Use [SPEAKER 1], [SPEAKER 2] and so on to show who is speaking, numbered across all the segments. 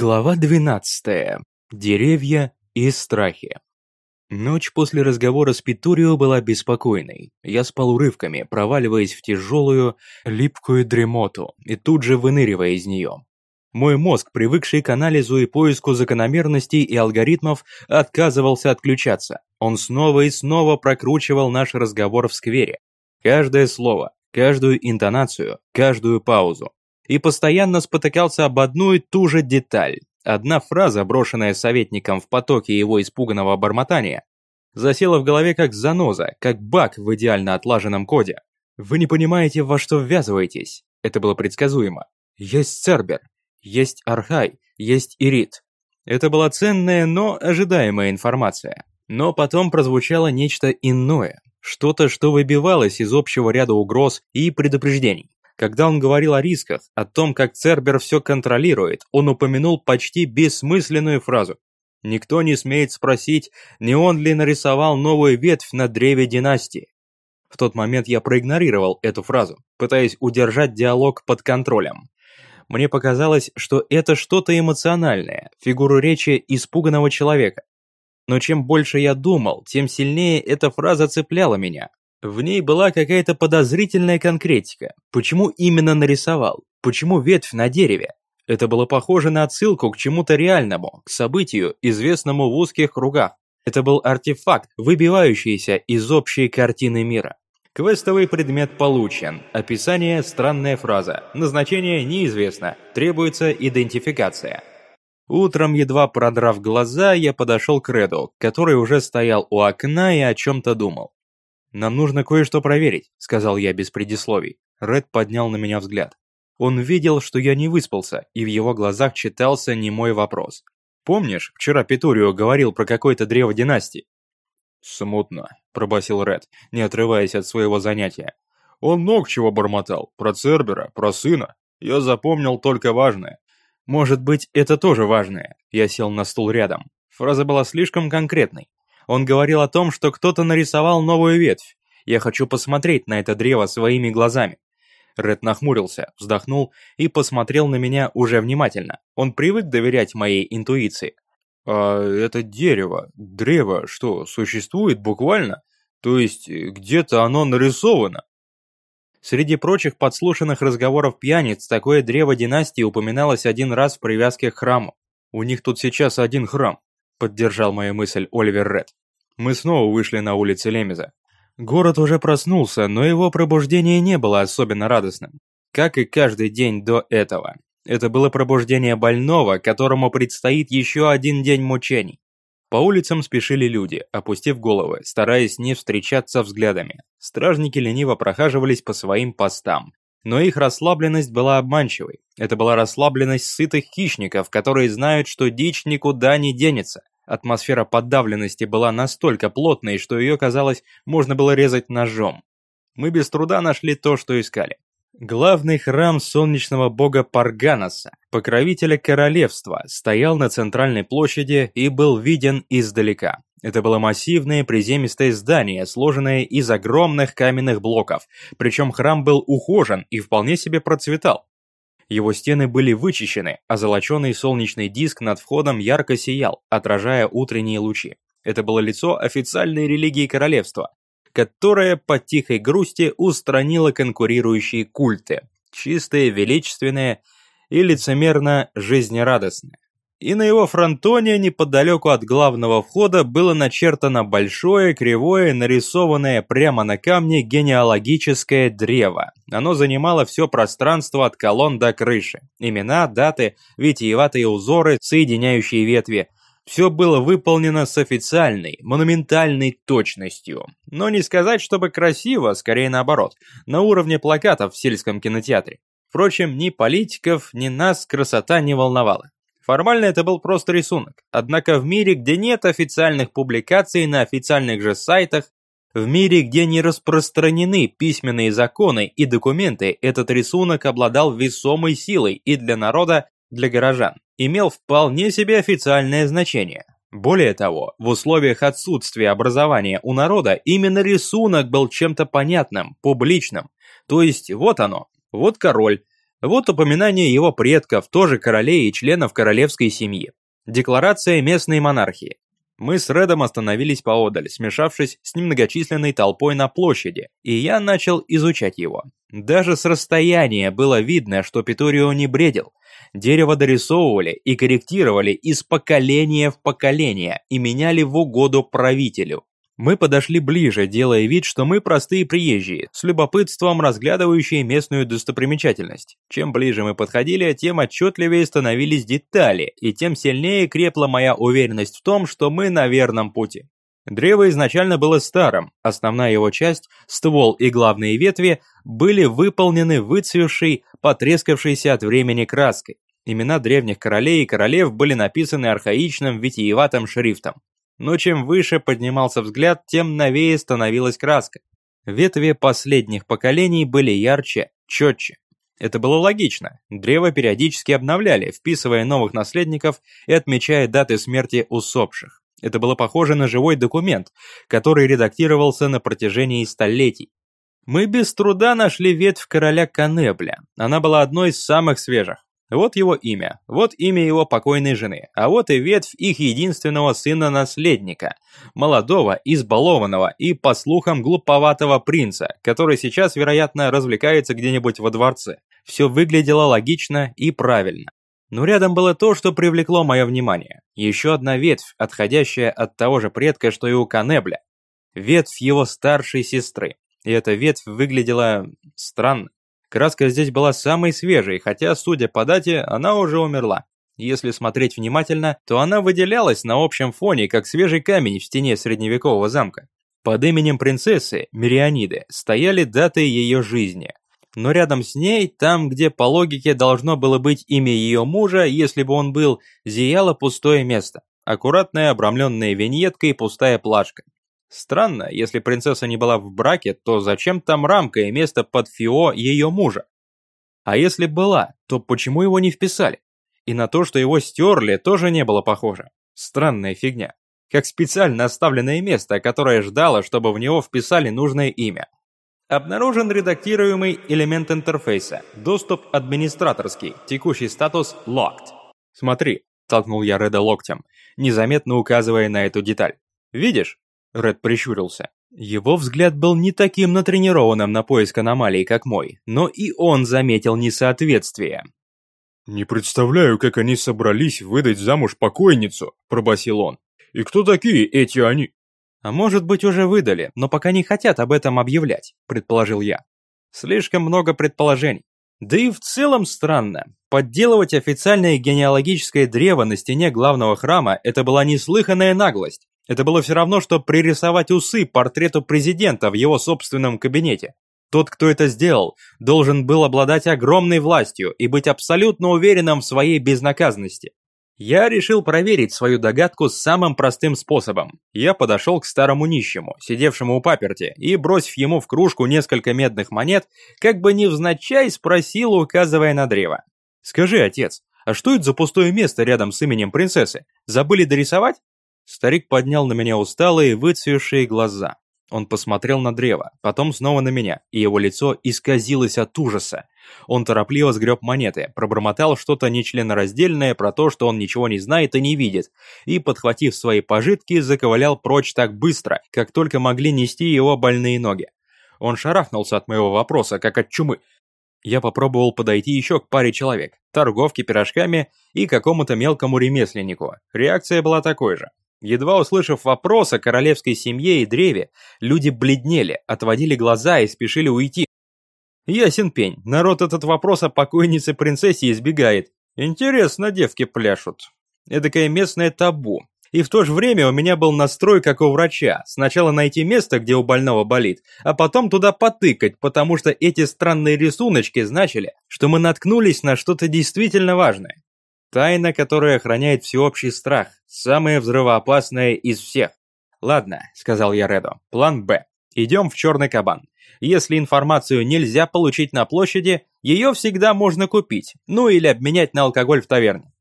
[SPEAKER 1] Глава 12. Деревья и страхи. Ночь после разговора с Питурио была беспокойной. Я спал урывками, проваливаясь в тяжелую, липкую дремоту и тут же выныривая из нее. Мой мозг, привыкший к анализу и поиску закономерностей и алгоритмов, отказывался отключаться. Он снова и снова прокручивал наш разговор в сквере. Каждое слово, каждую интонацию, каждую паузу и постоянно спотыкался об одну и ту же деталь. Одна фраза, брошенная советником в потоке его испуганного бормотания, засела в голове как заноза, как баг в идеально отлаженном коде. Вы не понимаете, во что ввязываетесь. Это было предсказуемо. Есть Цербер, есть Архай, есть Ирит. Это была ценная, но ожидаемая информация. Но потом прозвучало нечто иное, что-то, что выбивалось из общего ряда угроз и предупреждений. Когда он говорил о рисках, о том, как Цербер все контролирует, он упомянул почти бессмысленную фразу. Никто не смеет спросить, не он ли нарисовал новую ветвь на древе династии. В тот момент я проигнорировал эту фразу, пытаясь удержать диалог под контролем. Мне показалось, что это что-то эмоциональное, фигуру речи испуганного человека. Но чем больше я думал, тем сильнее эта фраза цепляла меня. В ней была какая-то подозрительная конкретика. Почему именно нарисовал? Почему ветвь на дереве? Это было похоже на отсылку к чему-то реальному, к событию, известному в узких кругах. Это был артефакт, выбивающийся из общей картины мира. Квестовый предмет получен. Описание – странная фраза. Назначение неизвестно. Требуется идентификация. Утром, едва продрав глаза, я подошел к Реду, который уже стоял у окна и о чем-то думал. «Нам нужно кое-что проверить», — сказал я без предисловий. Ред поднял на меня взгляд. Он видел, что я не выспался, и в его глазах читался немой вопрос. «Помнишь, вчера Петурио говорил про какое-то древо династии?» «Смутно», — пробасил Ред, не отрываясь от своего занятия. «Он много чего бормотал. Про Цербера, про сына. Я запомнил только важное». «Может быть, это тоже важное?» Я сел на стул рядом. Фраза была слишком конкретной. Он говорил о том, что кто-то нарисовал новую ветвь. Я хочу посмотреть на это древо своими глазами. Ред нахмурился, вздохнул и посмотрел на меня уже внимательно. Он привык доверять моей интуиции. «А это дерево, древо, что, существует буквально? То есть где-то оно нарисовано?» Среди прочих подслушанных разговоров пьяниц, такое древо династии упоминалось один раз в привязке к храму. «У них тут сейчас один храм», — поддержал мою мысль Оливер Ред. Мы снова вышли на улицы Лемеза. Город уже проснулся, но его пробуждение не было особенно радостным. Как и каждый день до этого. Это было пробуждение больного, которому предстоит еще один день мучений. По улицам спешили люди, опустив головы, стараясь не встречаться взглядами. Стражники лениво прохаживались по своим постам. Но их расслабленность была обманчивой. Это была расслабленность сытых хищников, которые знают, что дичь никуда не денется. Атмосфера подавленности была настолько плотной, что ее, казалось, можно было резать ножом. Мы без труда нашли то, что искали. Главный храм солнечного бога Парганаса, покровителя королевства, стоял на центральной площади и был виден издалека. Это было массивное приземистое здание, сложенное из огромных каменных блоков, причем храм был ухожен и вполне себе процветал. Его стены были вычищены, а золоченый солнечный диск над входом ярко сиял, отражая утренние лучи. Это было лицо официальной религии королевства, которая по тихой грусти устранила конкурирующие культы, чистые, величественные и лицемерно жизнерадостные и на его фронтоне неподалеку от главного входа было начертано большое, кривое, нарисованное прямо на камне генеалогическое древо. Оно занимало все пространство от колонн до крыши. Имена, даты, витиеватые узоры, соединяющие ветви. Все было выполнено с официальной, монументальной точностью. Но не сказать, чтобы красиво, скорее наоборот, на уровне плакатов в сельском кинотеатре. Впрочем, ни политиков, ни нас красота не волновала. Формально это был просто рисунок, однако в мире, где нет официальных публикаций на официальных же сайтах, в мире, где не распространены письменные законы и документы, этот рисунок обладал весомой силой и для народа, для горожан, имел вполне себе официальное значение. Более того, в условиях отсутствия образования у народа именно рисунок был чем-то понятным, публичным. То есть вот оно, вот король, Вот упоминание его предков, тоже королей и членов королевской семьи. Декларация местной монархии. Мы с Редом остановились поодаль, смешавшись с немногочисленной толпой на площади, и я начал изучать его. Даже с расстояния было видно, что Питурио не бредил. Дерево дорисовывали и корректировали из поколения в поколение и меняли в угоду правителю. Мы подошли ближе, делая вид, что мы простые приезжие, с любопытством разглядывающие местную достопримечательность. Чем ближе мы подходили, тем отчетливее становились детали, и тем сильнее крепла моя уверенность в том, что мы на верном пути. Древо изначально было старым, основная его часть, ствол и главные ветви, были выполнены выцвевшей, потрескавшейся от времени краской. Имена древних королей и королев были написаны архаичным, витиеватым шрифтом но чем выше поднимался взгляд, тем новее становилась краска. Ветви последних поколений были ярче, четче. Это было логично. Древо периодически обновляли, вписывая новых наследников и отмечая даты смерти усопших. Это было похоже на живой документ, который редактировался на протяжении столетий. Мы без труда нашли ветвь короля Канебля. Она была одной из самых свежих. Вот его имя, вот имя его покойной жены, а вот и ветвь их единственного сына-наследника, молодого, избалованного и, по слухам, глуповатого принца, который сейчас, вероятно, развлекается где-нибудь во дворце. Все выглядело логично и правильно. Но рядом было то, что привлекло мое внимание. Еще одна ветвь, отходящая от того же предка, что и у Канебля. Ветвь его старшей сестры. И эта ветвь выглядела странно. Краска здесь была самой свежей, хотя, судя по дате, она уже умерла. Если смотреть внимательно, то она выделялась на общем фоне, как свежий камень в стене средневекового замка. Под именем принцессы, Мирианиды, стояли даты ее жизни. Но рядом с ней, там, где по логике должно было быть имя ее мужа, если бы он был, зияло пустое место. Аккуратная, обрамленная виньеткой пустая плашка. Странно, если принцесса не была в браке, то зачем там рамка и место под фио ее мужа? А если была, то почему его не вписали? И на то, что его стерли, тоже не было похоже. Странная фигня. Как специально оставленное место, которое ждало, чтобы в него вписали нужное имя. Обнаружен редактируемый элемент интерфейса. Доступ администраторский. Текущий статус locked. Смотри, толкнул я Реда локтем, незаметно указывая на эту деталь. Видишь? Ред прищурился. Его взгляд был не таким натренированным на поиск аномалий, как мой, но и он заметил несоответствие.
[SPEAKER 2] «Не представляю, как они собрались выдать замуж покойницу», – пробасил он. «И кто такие эти они?»
[SPEAKER 1] «А может быть, уже выдали, но пока не хотят об этом объявлять», – предположил я. «Слишком много предположений. Да и в целом странно. Подделывать официальное генеалогическое древо на стене главного храма – это была неслыханная наглость. Это было все равно, что пририсовать усы портрету президента в его собственном кабинете. Тот, кто это сделал, должен был обладать огромной властью и быть абсолютно уверенным в своей безнаказанности. Я решил проверить свою догадку самым простым способом. Я подошел к старому нищему, сидевшему у паперти, и, бросив ему в кружку несколько медных монет, как бы невзначай спросил, указывая на древо. «Скажи, отец, а что это за пустое место рядом с именем принцессы? Забыли дорисовать?» Старик поднял на меня усталые, выцвевшие глаза. Он посмотрел на древо, потом снова на меня, и его лицо исказилось от ужаса. Он торопливо сгреб монеты, пробормотал что-то нечленораздельное про то, что он ничего не знает и не видит, и, подхватив свои пожитки, заковылял прочь так быстро, как только могли нести его больные ноги. Он шарахнулся от моего вопроса, как от чумы. Я попробовал подойти еще к паре человек, торговке пирожками и какому-то мелкому ремесленнику. Реакция была такой же. Едва услышав вопрос о королевской семье и древе, люди бледнели, отводили глаза и спешили уйти. Ясен пень, народ этот вопрос о покойнице-принцессе избегает. Интересно, девки пляшут. Эдакое местное табу. И в то же время у меня был настрой, как у врача. Сначала найти место, где у больного болит, а потом туда потыкать, потому что эти странные рисуночки значили, что мы наткнулись на что-то действительно важное. Тайна, которая охраняет всеобщий страх, самая взрывоопасная из всех. Ладно, сказал я Реду, план Б. Идем в черный кабан. Если информацию нельзя получить на площади, ее всегда можно купить, ну или обменять на алкоголь в таверне.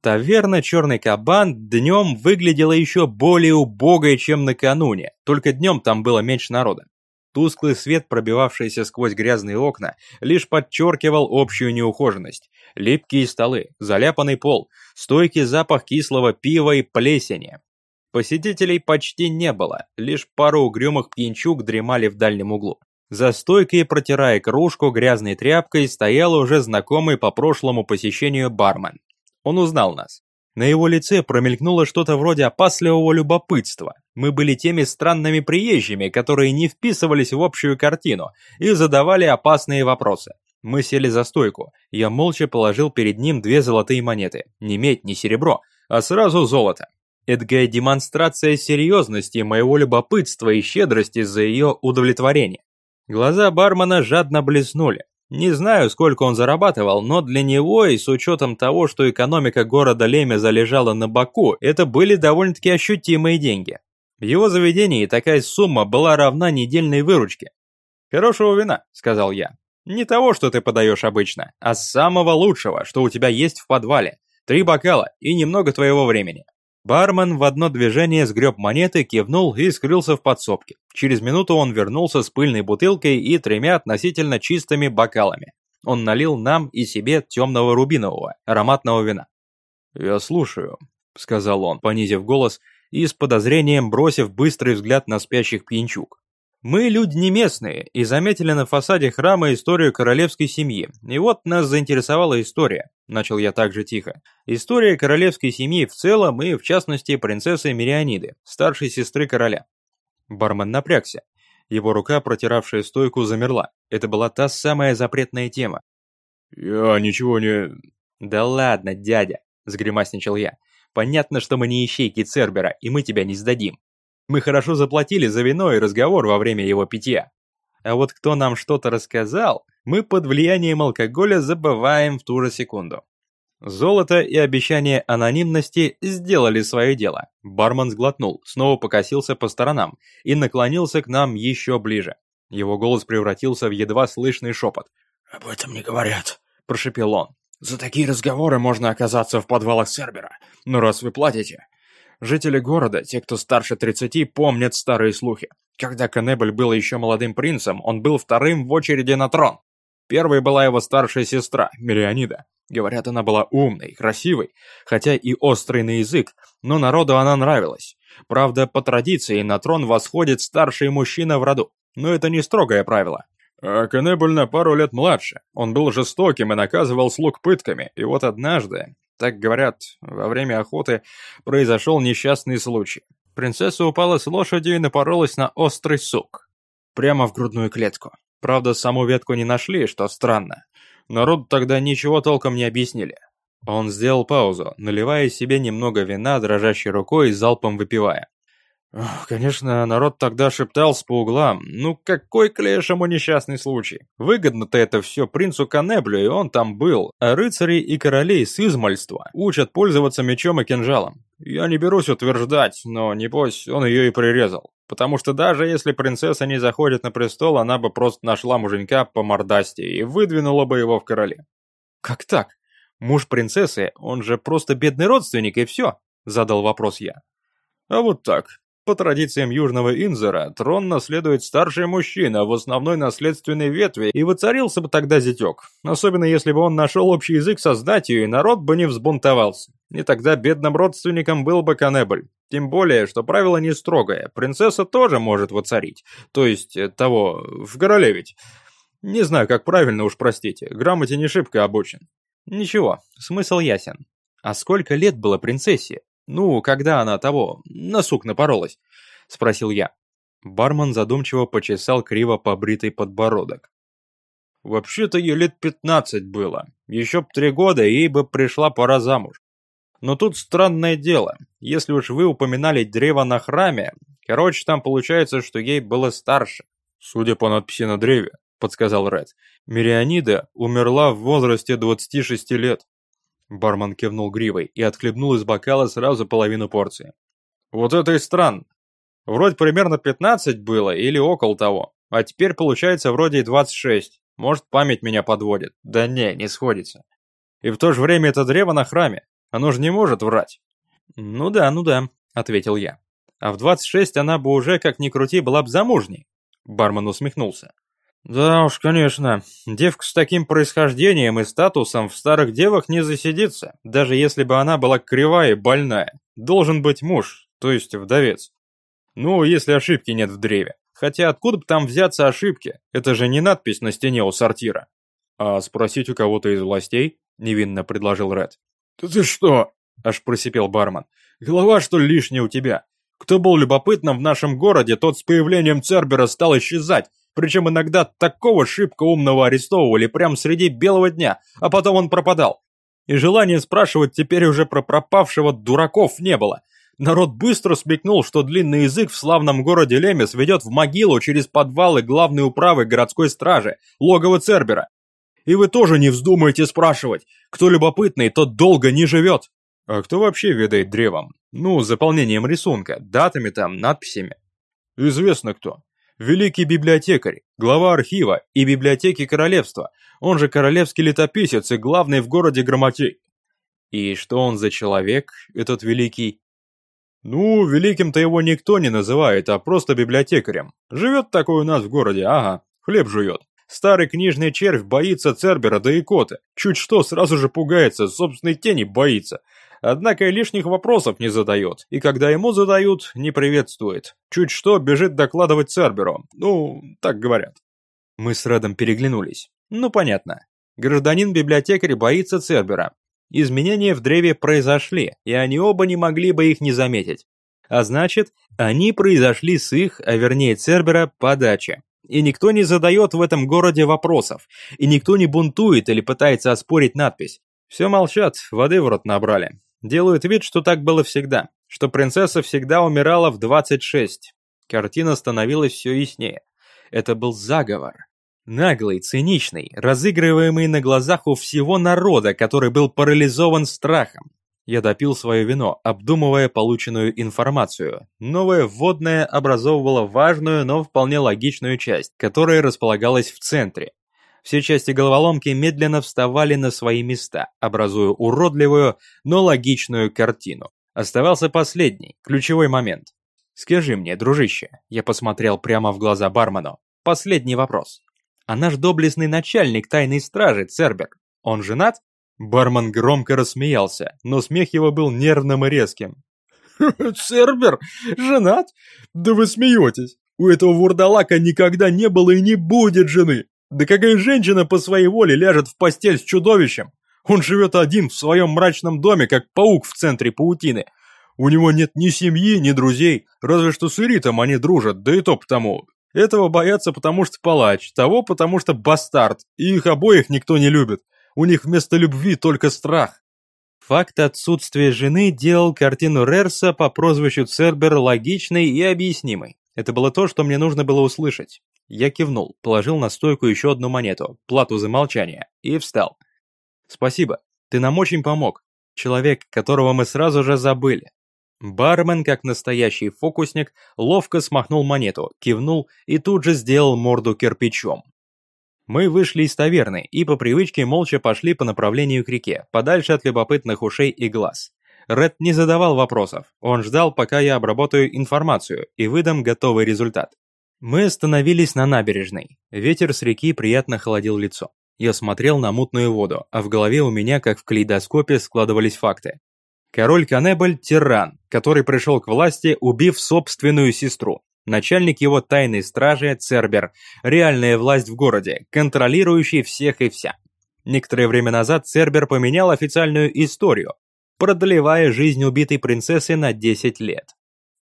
[SPEAKER 1] Таверна «Черный кабан» днем выглядела еще более убогой, чем накануне, только днем там было меньше народа. Тусклый свет, пробивавшийся сквозь грязные окна, лишь подчеркивал общую неухоженность. Липкие столы, заляпанный пол, стойкий запах кислого пива и плесени. Посетителей почти не было, лишь пару угрюмых пьянчук дремали в дальнем углу. За стойкой, протирая кружку грязной тряпкой, стоял уже знакомый по прошлому посещению бармен. Он узнал нас. На его лице промелькнуло что-то вроде опасливого любопытства. Мы были теми странными приезжими, которые не вписывались в общую картину и задавали опасные вопросы. Мы сели за стойку. Я молча положил перед ним две золотые монеты. Не медь, не серебро, а сразу золото. Эдакая демонстрация серьезности моего любопытства и щедрости за ее удовлетворение. Глаза бармена жадно блеснули. Не знаю, сколько он зарабатывал, но для него и с учетом того, что экономика города Леме залежала на боку, это были довольно-таки ощутимые деньги. В его заведении такая сумма была равна недельной выручке. «Хорошего вина», — сказал я. «Не того, что ты подаешь обычно, а самого лучшего, что у тебя есть в подвале. Три бокала и немного твоего времени. Бармен в одно движение сгреб монеты, кивнул и скрылся в подсобке. Через минуту он вернулся с пыльной бутылкой и тремя относительно чистыми бокалами. Он налил нам и себе темного рубинового, ароматного вина. «Я слушаю», — сказал он, понизив голос и с подозрением бросив быстрый взгляд на спящих пьянчук. Мы люди не местные и заметили на фасаде храма историю королевской семьи. И вот нас заинтересовала история, начал я также тихо. История королевской семьи в целом и в частности принцессы Мирианиды, старшей сестры короля. Бармен напрягся. Его рука, протиравшая стойку, замерла. Это была та самая запретная тема.
[SPEAKER 2] «Я ничего не...»
[SPEAKER 1] «Да ладно, дядя», — сгримасничал я. «Понятно, что мы не ищейки Цербера, и мы тебя не сдадим. Мы хорошо заплатили за вино и разговор во время его питья. А вот кто нам что-то рассказал, мы под влиянием алкоголя забываем в ту же секунду. Золото и обещание анонимности сделали свое дело. Бармен сглотнул, снова покосился по сторонам и наклонился к нам еще ближе. Его голос превратился в едва слышный шепот.
[SPEAKER 3] «Об этом не говорят», – прошепел он. «За такие разговоры можно оказаться в подвалах Сербера. Но раз вы платите, Жители города, те, кто старше 30, помнят старые слухи. Когда Канебль был еще молодым принцем, он был вторым в очереди на трон. Первой была его старшая сестра, Мирианида. Говорят, она была умной, красивой, хотя и острый на язык, но народу она нравилась. Правда, по традиции на трон восходит старший мужчина в роду, но это не строгое правило.
[SPEAKER 2] А Канебль на пару лет младше. Он был жестоким и наказывал слуг пытками, и вот однажды так говорят, во время охоты произошел несчастный случай. Принцесса упала с лошади и напоролась на острый сук. Прямо в грудную клетку. Правда, саму ветку не нашли, что странно. Народ тогда ничего толком не объяснили. Он сделал паузу, наливая себе немного вина дрожащей рукой и залпом выпивая. Конечно, народ тогда шептался по углам. Ну какой к лешему несчастный случай? Выгодно-то это все принцу Канеблю, и он там был. А рыцарей и королей с измальства учат пользоваться мечом и кинжалом. Я не берусь утверждать, но небось он ее и прирезал. Потому что даже если принцесса не заходит на престол, она бы просто нашла муженька по мордасти и выдвинула бы его в короли. Как так? Муж принцессы, он же просто бедный родственник и все, задал вопрос я. А вот так. По традициям Южного Инзера, трон наследует старший мужчина в основной наследственной ветви, и воцарился бы тогда зятек. Особенно если бы он нашел общий язык со знатью, и народ бы не взбунтовался. И тогда бедным родственником был бы Канебль. Тем более, что правило не строгое, принцесса тоже может воцарить. То есть, э, того, в короле ведь. Не знаю, как правильно уж, простите, грамоте не шибко обучен. Ничего, смысл ясен. А сколько лет было принцессе? «Ну, когда она того, на сук напоролась?» – спросил я. Бармен задумчиво почесал криво побритый подбородок. «Вообще-то ей лет пятнадцать было. Еще б три года, ей бы пришла пора замуж. Но тут странное дело. Если уж вы упоминали древо на храме, короче, там получается, что ей было старше. Судя по надписи на древе, подсказал Ред. Мирианида умерла в возрасте 26 лет. Бармен кивнул гривой и отхлебнул из бокала сразу половину порции. «Вот это и странно. Вроде примерно 15 было или около того, а теперь получается вроде и 26. Может, память меня подводит. Да не, не сходится. И в то же время это древо на храме. Оно же не может врать». «Ну да, ну да», — ответил я. «А в 26 она бы уже, как ни крути, была бы замужней». Бармен усмехнулся. Да уж, конечно. Девка с таким происхождением и статусом в старых девах не засидится, даже если бы она была кривая и больная. Должен быть муж, то есть вдовец. Ну, если ошибки нет в древе. Хотя откуда бы там взяться ошибки? Это же не надпись на стене у сортира. А спросить у кого-то из властей? Невинно предложил Ред.
[SPEAKER 3] Да ты что?
[SPEAKER 2] Аж просипел бармен. Голова что ли лишняя у тебя? Кто был любопытным в нашем городе, тот с появлением Цербера стал исчезать, причем иногда такого шибко умного арестовывали прямо среди белого дня, а потом он пропадал. И желания спрашивать теперь уже про пропавшего дураков не было. Народ быстро смекнул, что длинный язык в славном городе Лемес ведет в могилу через подвалы главной управы городской стражи, логово Цербера. И вы тоже не вздумайте спрашивать. Кто любопытный, тот долго не живет. А кто вообще ведает древом? Ну, заполнением рисунка, датами там, надписями. Известно кто. Великий библиотекарь, глава архива и библиотеки королевства, он же королевский летописец и главный в городе грамотей. И что он за человек, этот великий? Ну, великим-то его никто не называет, а просто библиотекарем. Живет такой у нас в городе, ага, хлеб жует. Старый книжный червь боится Цербера да икоты. Чуть что, сразу же пугается, собственной тени боится. Однако и лишних вопросов не задает, и когда ему задают, не приветствует. Чуть что, бежит докладывать Церберу. Ну, так говорят. Мы с Редом переглянулись. Ну, понятно. Гражданин-библиотекарь боится Цербера. Изменения в древе произошли, и они оба не могли бы их не заметить. А значит, они произошли с их, а вернее Цербера, подачи. И никто не задает в этом городе вопросов, и никто не бунтует или пытается оспорить надпись. Все молчат, воды в рот набрали. Делают вид, что так было всегда, что принцесса всегда умирала в 26. Картина становилась все яснее. Это был заговор. Наглый, циничный, разыгрываемый на глазах у всего народа, который был парализован страхом. Я допил свое вино, обдумывая полученную информацию. Новое вводное образовывало важную, но вполне логичную часть, которая располагалась в центре. Все части головоломки медленно вставали на свои места, образуя уродливую, но логичную картину. Оставался последний, ключевой момент. «Скажи мне, дружище», я посмотрел прямо в глаза бармену, последний вопрос. «А наш доблестный начальник тайной стражи, Цербер, он женат?» Бармен громко рассмеялся, но смех его был нервным и резким.
[SPEAKER 3] «Цербер? Женат? Да вы смеетесь! У этого вурдалака никогда не было и не будет жены! Да какая женщина по своей воле ляжет в постель с чудовищем? Он живет один в своем мрачном доме, как паук в центре паутины. У него нет ни семьи, ни друзей, разве что с Иритом они дружат, да и то потому. Этого боятся, потому что палач, того, потому что бастард, и их обоих никто не любит. У них вместо любви только страх.
[SPEAKER 1] Факт отсутствия жены делал картину Рерса по прозвищу Цербер логичной и объяснимой. Это было то, что мне нужно было услышать. Я кивнул, положил на стойку еще одну монету, плату за молчание, и встал. «Спасибо, ты нам очень помог. Человек, которого мы сразу же забыли». Бармен, как настоящий фокусник, ловко смахнул монету, кивнул и тут же сделал морду кирпичом. Мы вышли из таверны и по привычке молча пошли по направлению к реке, подальше от любопытных ушей и глаз. Ред не задавал вопросов, он ждал, пока я обработаю информацию и выдам готовый результат. Мы остановились на набережной. Ветер с реки приятно холодил лицо. Я смотрел на мутную воду, а в голове у меня, как в калейдоскопе, складывались факты. Король Канебль – тиран, который пришел к власти, убив собственную сестру. Начальник его тайной стражи – Цербер, реальная власть в городе, контролирующий всех и вся. Некоторое время назад Цербер поменял официальную историю, продлевая жизнь убитой принцессы на 10 лет.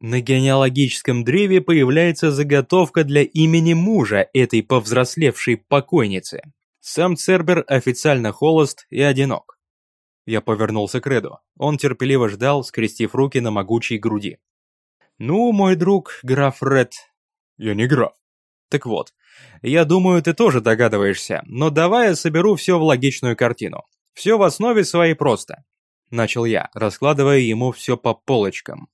[SPEAKER 1] На генеалогическом древе появляется заготовка для имени мужа этой повзрослевшей покойницы. Сам Цербер официально холост и одинок. Я повернулся к Реду. Он терпеливо ждал, скрестив руки на могучей груди. «Ну, мой друг, граф Ред...»
[SPEAKER 2] «Я не граф».
[SPEAKER 1] «Так вот, я думаю, ты тоже догадываешься, но давай я соберу все в логичную картину. Все в основе своей просто». Начал я, раскладывая ему все по полочкам.